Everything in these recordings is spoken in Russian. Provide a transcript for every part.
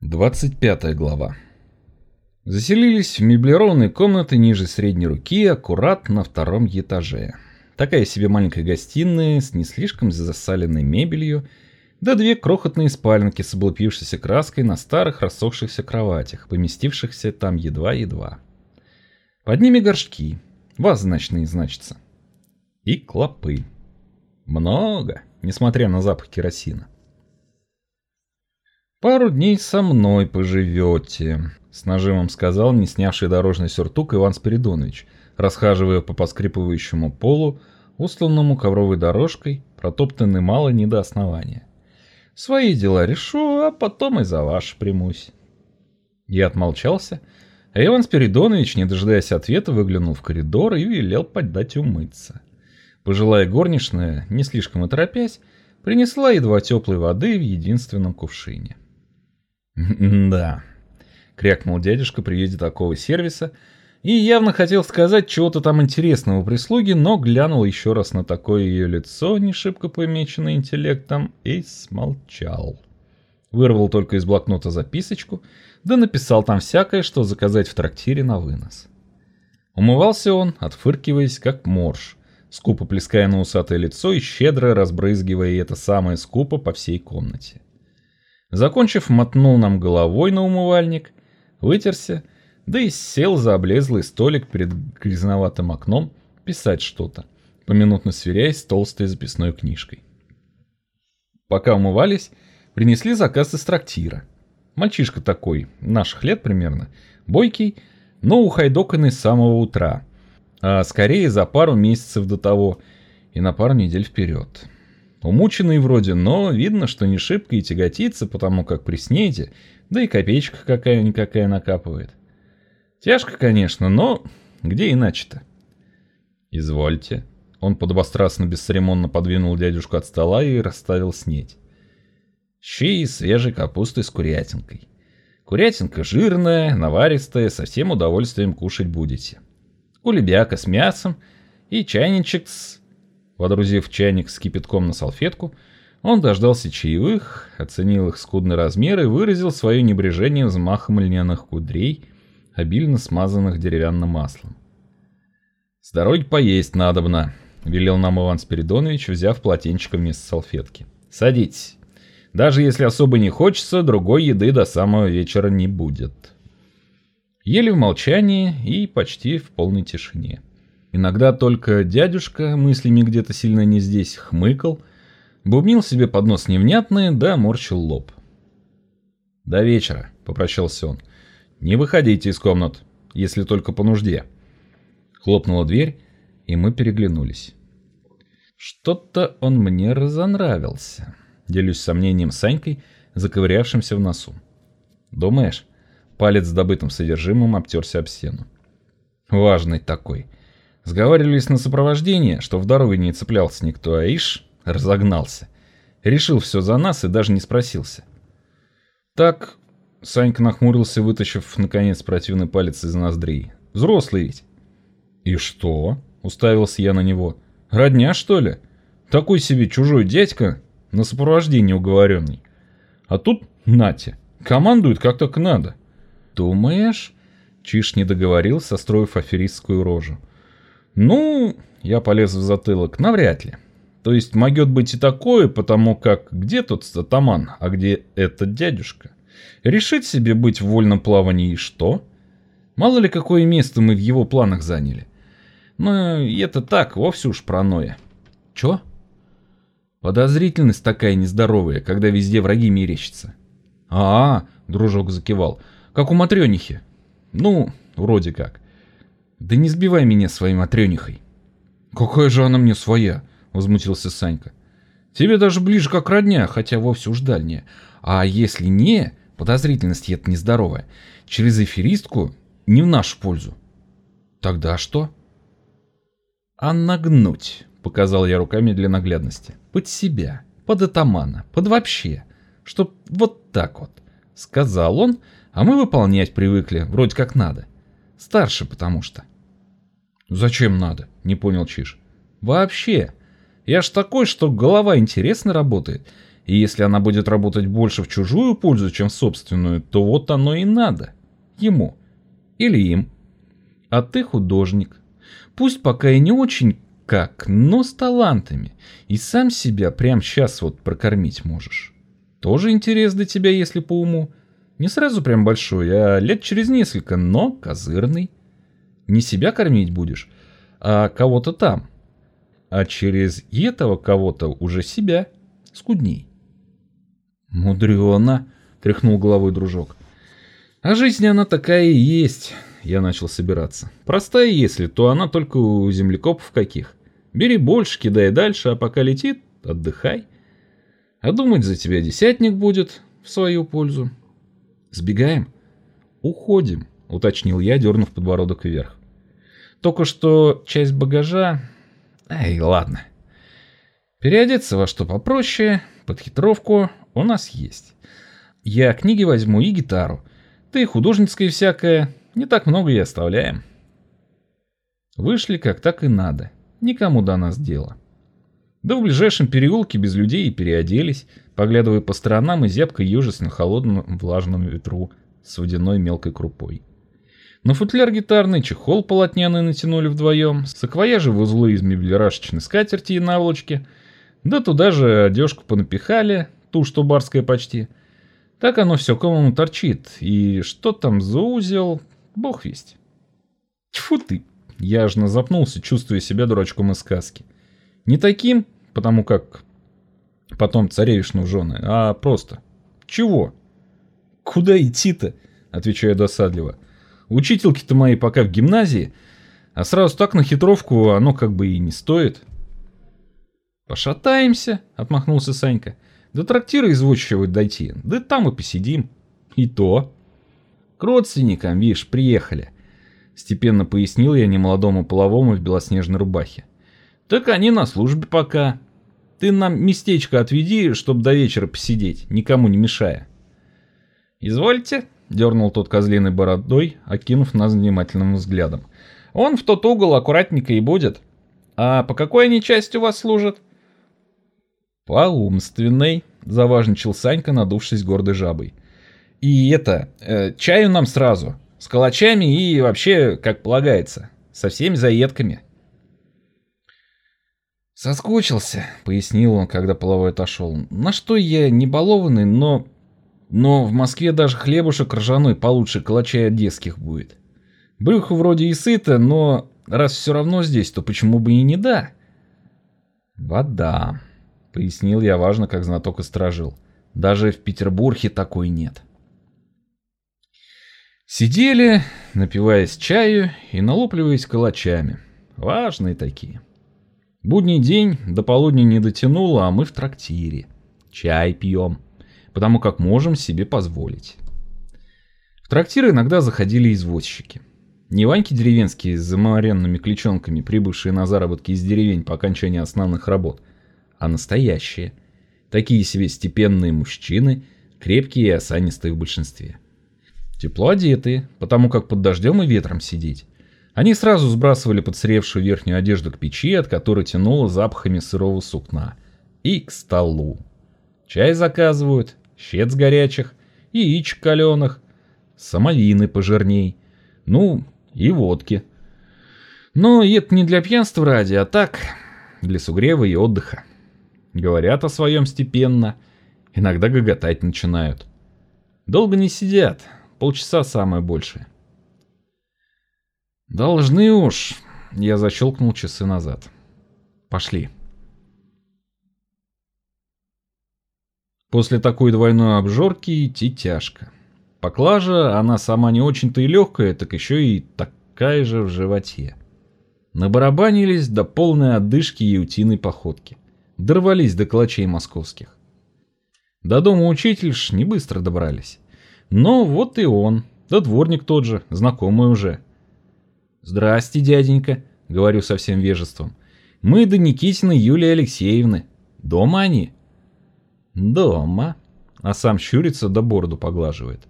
25 глава. Заселились в меблированные комнаты ниже средней руки, аккурат на втором этаже. Такая себе маленькая гостиная с не слишком засаленной мебелью, да две крохотные спальники с облупившейся краской на старых рассохшихся кроватях, поместившихся там едва-едва. Под ними горшки, вазочные значится, и клопы. Много, несмотря на запах керосина. «Пару дней со мной поживете», — с нажимом сказал не снявший дорожный сюртук Иван Спиридонович, расхаживая по поскрипывающему полу, устланному ковровой дорожкой, протоптанной мало не до основания. «Свои дела решу, а потом и за ваш примусь». Я отмолчался, а Иван Спиридонович, не дожидаясь ответа, выглянул в коридор и велел поддать умыться. Пожилая горничная, не слишком и торопясь, принесла едва теплой воды в единственном кувшине. «Да», — крякнул дядюшка при виде такого сервиса, и явно хотел сказать чего-то там интересного прислуги, но глянул еще раз на такое ее лицо, не шибко помеченное интеллектом, и смолчал. Вырвал только из блокнота записочку, да написал там всякое, что заказать в трактире на вынос. Умывался он, отфыркиваясь, как морж, скупо плеская на усатое лицо и щедро разбрызгивая это самое скупо по всей комнате. Закончив, мотнул нам головой на умывальник, вытерся, да и сел за облезлый столик перед грязноватым окном писать что-то, поминутно сверяясь с толстой записной книжкой. Пока умывались, принесли заказ из трактира. Мальчишка такой, наших лет примерно, бойкий, но ухайдоканный с самого утра, а скорее за пару месяцев до того и на пару недель вперед. Умученный вроде, но видно, что не шибко и тяготится, потому как при да и копеечка какая-никакая накапывает. Тяжко, конечно, но где иначе-то? Извольте. Он подобострастно бесцеремонно подвинул дядюшку от стола и расставил снедь. Щи из свежей капусты с курятинкой. Курятинка жирная, наваристая, со всем удовольствием кушать будете. Кулебяка с мясом и чайничек с Водрузив чайник с кипятком на салфетку, он дождался чаевых, оценил их скудный размер и выразил свое небрежение взмахом льняных кудрей, обильно смазанных деревянным маслом. «С дороги поесть надобно», — велел нам Иван Спиридонович, взяв полотенчик вместо салфетки. «Садитесь. Даже если особо не хочется, другой еды до самого вечера не будет». Ели в молчании и почти в полной тишине. Иногда только дядюшка, мыслями где-то сильно не здесь, хмыкал, бубнил себе под нос невнятное, да морщил лоб. «До вечера», — попрощался он. «Не выходите из комнат, если только по нужде». Хлопнула дверь, и мы переглянулись. «Что-то он мне разонравился», — делюсь сомнением с Санькой, заковырявшимся в носу. «Думаешь?» Палец с добытым содержимым обтерся об стену. «Важный такой». Сговаривались на сопровождение, что в дороге не цеплялся никто, а ишь, разогнался. Решил все за нас и даже не спросился. Так, Санька нахмурился, вытащив, наконец, противный палец из ноздрей. Взрослый ведь. И что? Уставился я на него. Родня, что ли? Такой себе чужой дядька на сопровождение уговоренный. А тут, нате, командует как так надо. Думаешь? Чиш не договорил, состроив аферистскую рожу. Ну, я полез в затылок, навряд ли. То есть могет быть и такое, потому как где тот атаман, а где этот дядюшка? Решить себе быть в вольном плавании и что? Мало ли какое место мы в его планах заняли. Но это так, вовсе уж паранойя. Чё? Подозрительность такая нездоровая, когда везде враги мерещатся. А, -а, -а дружок закивал, как у Матрёнихи. Ну, вроде как. Да не сбивай меня своей матрёнихой. Какая же она мне своя, возмутился Санька. Тебе даже ближе как родня, хотя вовсе уж дальняя. А если не, подозрительность это нездоровая, через эфиристку не в нашу пользу. Тогда что? А нагнуть, показал я руками для наглядности. Под себя, под атамана, под вообще. Чтоб вот так вот. Сказал он, а мы выполнять привыкли, вроде как надо. Старше потому что. «Зачем надо?» — не понял Чиж. «Вообще. Я ж такой, что голова интересно работает. И если она будет работать больше в чужую пользу, чем в собственную, то вот оно и надо. Ему. Или им. А ты художник. Пусть пока и не очень как, но с талантами. И сам себя прямо сейчас вот прокормить можешь. Тоже интерес для тебя, если по уму. Не сразу прям большой, а лет через несколько, но козырный. Не себя кормить будешь, а кого-то там. А через этого кого-то уже себя. Скудней. Мудрено, тряхнул головой дружок. А жизнь она такая и есть. Я начал собираться. Простая если, то она только у землекопов каких. Бери больше, кидай дальше, а пока летит, отдыхай. А думать за тебя десятник будет в свою пользу. Сбегаем? Уходим, уточнил я, дернув подбородок вверх. Только что часть багажа... Эй, ладно. Переодеться во что попроще, под хитровку у нас есть. Я книги возьму и гитару. Ты художницкое всякое, не так много и оставляем. Вышли как так и надо. Никому до нас дела. Да в ближайшем переулке без людей и переоделись, поглядывая по сторонам и зябко ежась на холодном влажном ветру с водяной мелкой крупой. На футляр гитарный, чехол полотняный натянули вдвоем, саквояжи в узлы из меблерашечной скатерти и наволочки, да туда же одежку понапихали, ту, что барская почти. Так оно все комом торчит, и что там за узел, бог весть. Тьфу ты, я аж запнулся, чувствуя себя дурачком из сказки. Не таким, потому как потом царевишну жены, а просто. Чего? Куда идти-то? Отвечаю досадливо. Учительки-то мои пока в гимназии, а сразу так на хитровку оно как бы и не стоит. Пошатаемся, отмахнулся Санька. До трактира извозчивого дойти, да там и посидим. И то. К родственникам, видишь, приехали. Степенно пояснил я немолодому половому в белоснежной рубахе. Так они на службе пока. Ты нам местечко отведи, чтобы до вечера посидеть, никому не мешая. Извольте, дернул тот козлиной бородой, окинув нас внимательным взглядом. Он в тот угол аккуратненько и будет. А по какой они части у вас служат? По умственной, заважничал Санька, надувшись гордой жабой. И это, э, чаю нам сразу, с калачами и вообще, как полагается, со всеми заедками. «Соскучился», — пояснил он, когда половой отошел. «На что я не балованный, но... Но в Москве даже хлебушек ржаной получше калача одесских будет. Брюхо вроде и сыто, но раз все равно здесь, то почему бы и не да?» «Вода», — пояснил я важно, как знаток и стражил. «Даже в Петербурге такой нет». Сидели, напиваясь чаю и налупливаясь калачами. Важные такие. Будний день до полудня не дотянуло, а мы в трактире. Чай пьем, потому как можем себе позволить. В трактир иногда заходили извозчики. Не ваньки деревенские с заморенными кличонками, прибывшие на заработки из деревень по окончании основных работ, а настоящие. Такие себе степенные мужчины, крепкие и осанистые в большинстве. Тепло одетые, потому как под дождем и ветром сидеть. Они сразу сбрасывали подсревшую верхнюю одежду к печи, от которой тянуло запахами сырого сукна. И к столу. Чай заказывают, щец горячих, яичек каленых, самовины пожирней, ну и водки. Но это не для пьянства ради, а так, для сугрева и отдыха. Говорят о своем степенно, иногда гоготать начинают. Долго не сидят, Полчаса самое большее. Должны уж. Я защелкнул часы назад. Пошли. После такой двойной обжорки идти тяжко. Поклажа, она сама не очень-то и легкая, так еще и такая же в животе. Набарабанились до полной отдышки и утиной походки. Дорвались до клочей московских. До дома учительш не быстро добрались. Но вот и он, да дворник тот же, знакомый уже. «Здрасте, дяденька», — говорю со всем вежеством. «Мы до Никитиной Юлии Алексеевны. Дома они?» «Дома», а сам щурится да бороду поглаживает.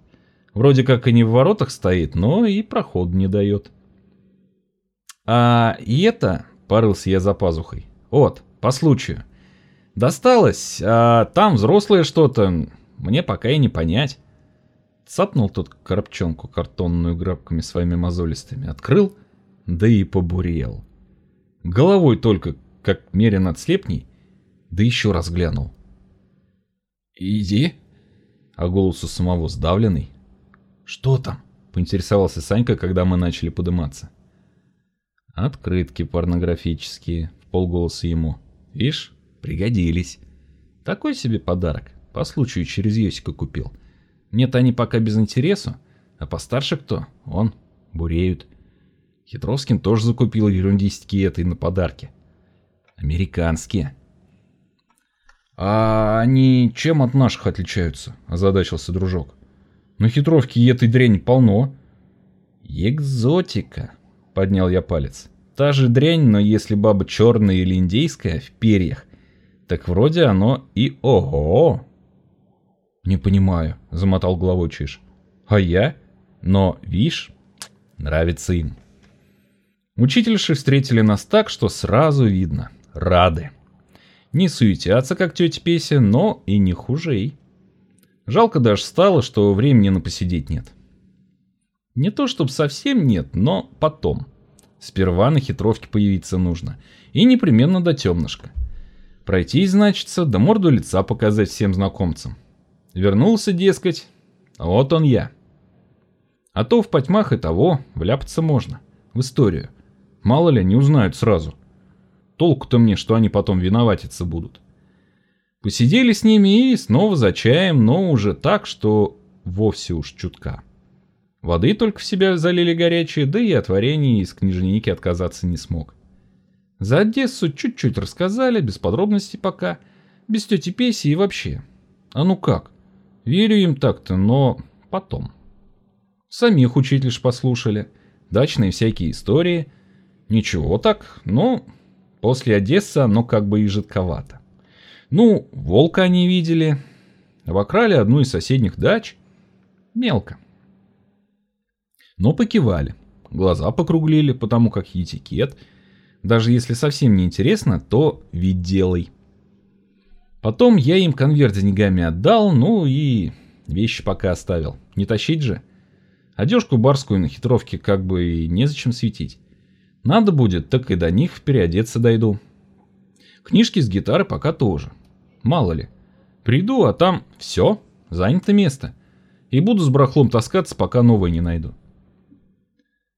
Вроде как и не в воротах стоит, но и проход не дает. «А и это...» — порылся я за пазухой. «Вот, по случаю. Досталось, а там взрослое что-то, мне пока и не понять. Цапнул тот коробчонку картонную грабками своими мозолистыми, открыл, да и побурел. Головой только, как мерен от слепней, да еще раз глянул. «Иди», а голос у самого сдавленный. «Что там?» — поинтересовался Санька, когда мы начали подниматься. «Открытки порнографические», — в полголоса ему. «Вишь, пригодились. Такой себе подарок, по случаю через Йосика купил. Нет, они пока без интересу, а постарше кто, он, буреют. Хитровским тоже закупил ерундистики этой на подарки. Американские». «А они чем от наших отличаются?» – озадачился дружок. «На хитровке этой дрянь полно». «Экзотика», – поднял я палец. «Та же дрянь, но если баба черная или индейская, в перьях, так вроде оно и ого!» «Не понимаю», – замотал головой Чиж. «А я? Но, вишь, нравится им». Учительши встретили нас так, что сразу видно. Рады. Не суетятся, как тетя Песя, но и не хужей. Жалко даже стало, что времени на посидеть нет. Не то чтобы совсем нет, но потом. Сперва на хитровке появиться нужно. И непременно до темнышка. Пройти, значится, до морду лица показать всем знакомцам. Вернулся, дескать, вот он я. А то в потьмах и того вляпаться можно. В историю. Мало ли, не узнают сразу. Толку-то мне, что они потом виноватиться будут. Посидели с ними и снова за чаем, но уже так, что вовсе уж чутка. Воды только в себя залили горячие, да и от варенья из книжники отказаться не смог. За Одессу чуть-чуть рассказали, без подробностей пока, без тети Песи и вообще. А ну как? Верю им так-то, но потом. Самих учительш послушали, дачные всякие истории. Ничего так, но После Одессы оно как бы и жидковато. Ну, волка они видели. Обокрали одну из соседних дач. Мелко. Но покивали. Глаза покруглили, потому как этикет. Даже если совсем не интересно, то ведь делай. Потом я им конверт с деньгами отдал, ну и вещи пока оставил. Не тащить же. Одежку барскую на хитровке как бы и незачем светить. Надо будет, так и до них переодеться дойду. Книжки с гитары пока тоже. Мало ли. Приду, а там все, занято место. И буду с брахлом таскаться, пока новое не найду.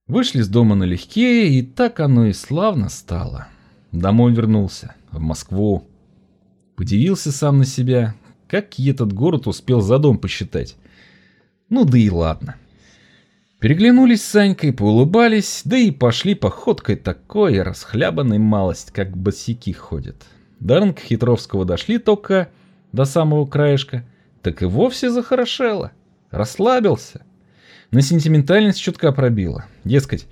Вышли с дома налегке, и так оно и славно стало. Домой вернулся, в Москву. Подивился сам на себя, как этот город успел за дом посчитать. Ну да и ладно. Переглянулись с Санькой, поулыбались, да и пошли походкой такой расхлябанной малость, как босики ходят. До рынка Хитровского дошли только до самого краешка, так и вовсе захорошело. Расслабился. На сентиментальность чутка пробило. Дескать,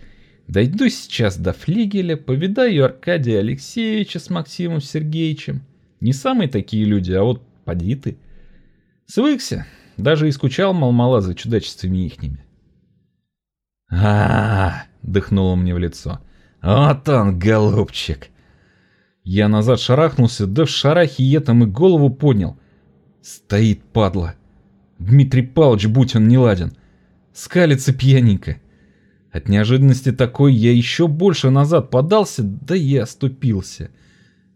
дойду сейчас до флигеля, повидаю Аркадия Алексеевича с Максимом Сергеевичем. Не самые такие люди, а вот поди ты. Свыкся, даже и скучал мал-мала за чудачествами ихними а, дыхнуло мне в лицо. «Вот он, голубчик!» Я назад шарахнулся, да в шарахе этом и голову поднял. Стоит, падла. Дмитрий Павлович, будь он неладен. Скалится пьяненько. От неожиданности такой я еще больше назад подался, да и оступился.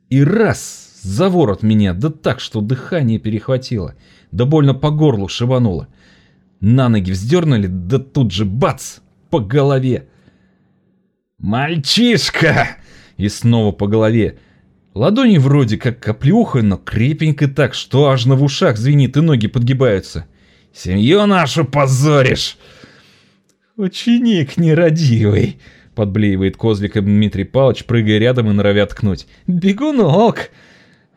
И раз, за ворот меня, да так, что дыхание перехватило, да больно по горлу шибануло. На ноги вздернули, да тут же бац! По голове. «Мальчишка!» И снова по голове. Ладони вроде как каплюха, но крепенько так, что аж на в ушах звенит и ноги подгибаются. «Семью нашу позоришь!» «Ученик нерадивый!» — подблеивает козликом Дмитрий Павлович, прыгая рядом и норовя ткнуть. «Бегунок!»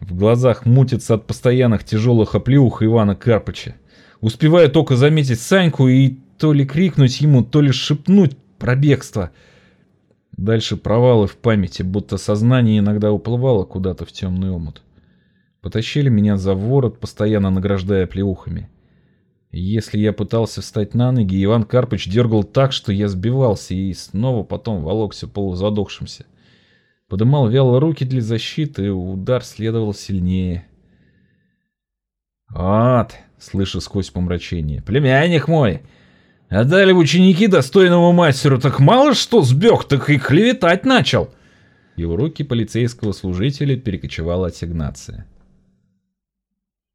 В глазах мутится от постоянных тяжелых оплеух Ивана Карпыча. Успеваю только заметить Саньку и то ли крикнуть ему, то ли шепнуть про бегство. Дальше провалы в памяти, будто сознание иногда уплывало куда-то в темный омут. Потащили меня за ворот, постоянно награждая плеухами. если я пытался встать на ноги, Иван Карпыч дергал так, что я сбивался и снова потом волокся полузадохшимся. Подымал вяло руки для защиты, удар следовал сильнее. «Вот», — слышу сквозь помрачение, — «племянник мой, отдали в ученики достойному мастеру, так мало что сбег, так и клеветать начал». Его руки полицейского служителя перекочевала ассигнация.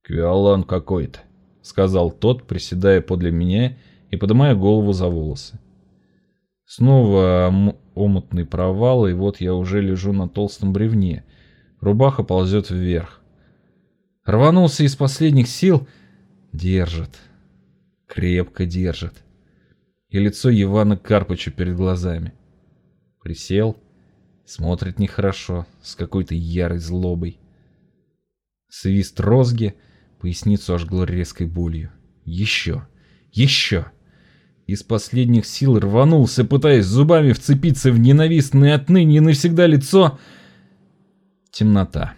«Квиолан какой-то», — сказал тот, приседая подле меня и поднимая голову за волосы. Снова омутный провал, и вот я уже лежу на толстом бревне. Рубаха ползет вверх. Рванулся из последних сил. Держит. Крепко держит. И лицо Ивана Карпыча перед глазами. Присел. Смотрит нехорошо, с какой-то ярой злобой. Свист розги, поясницу ожгло резкой болью. Еще. Еще. Из последних сил рванулся, пытаясь зубами вцепиться в ненавистное отныне и навсегда лицо. Темнота.